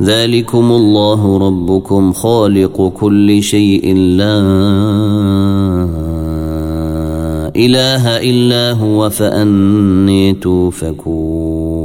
ذلكم الله ربكم خالق كل شيء لا إله إلا هو فأني توفكون.